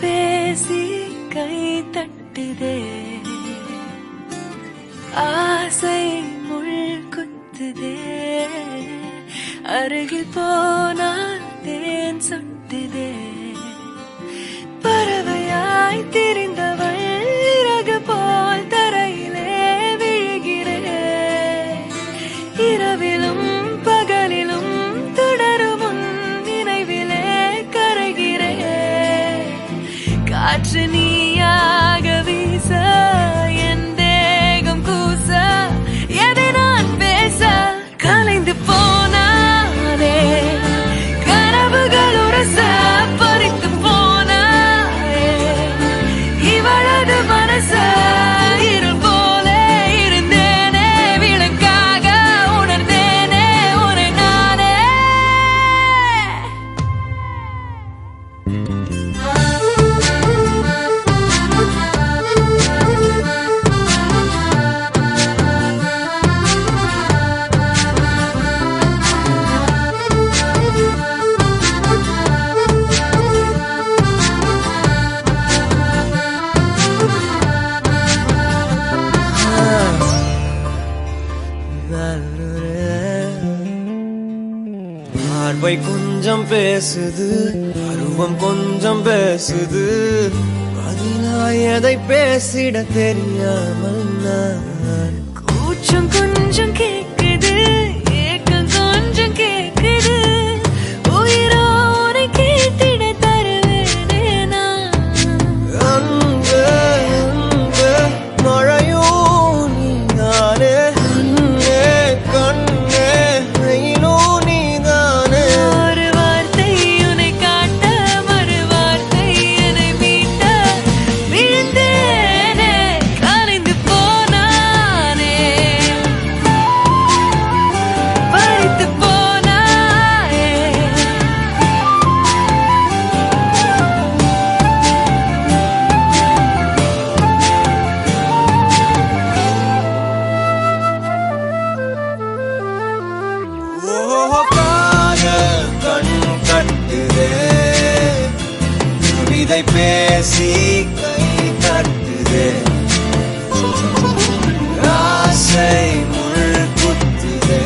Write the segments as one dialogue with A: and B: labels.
A: பேசி கை தட்டுதே. ஆசை முள் குத்துதே. அருகில் போனால் தேன் சொட்டுதே. பறவையாய்
B: அவை கொஞ்சம் பேசுது பருவம் கொஞ்சம் பேசுது. பதினாய் எதை பேசிட தெரியாமல் நான்
A: கூச்சம்
B: பேசி கை தட்டுதே ஆசை முள் குத்துதே.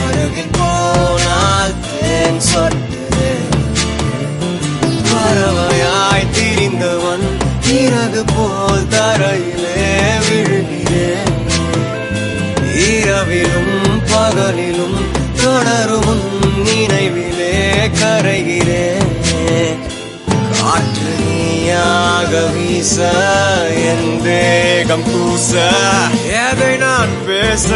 B: அருகில் போனால் தேன் சொட்டுதே. பறவையாய் திரிந்தவன் இறகு போல் தரையிலே விழுகிறேன் இரவிலும் பகலிலும் தொடரும் உன் நீயாக என் தேகம் கூச எதை நான் பேச?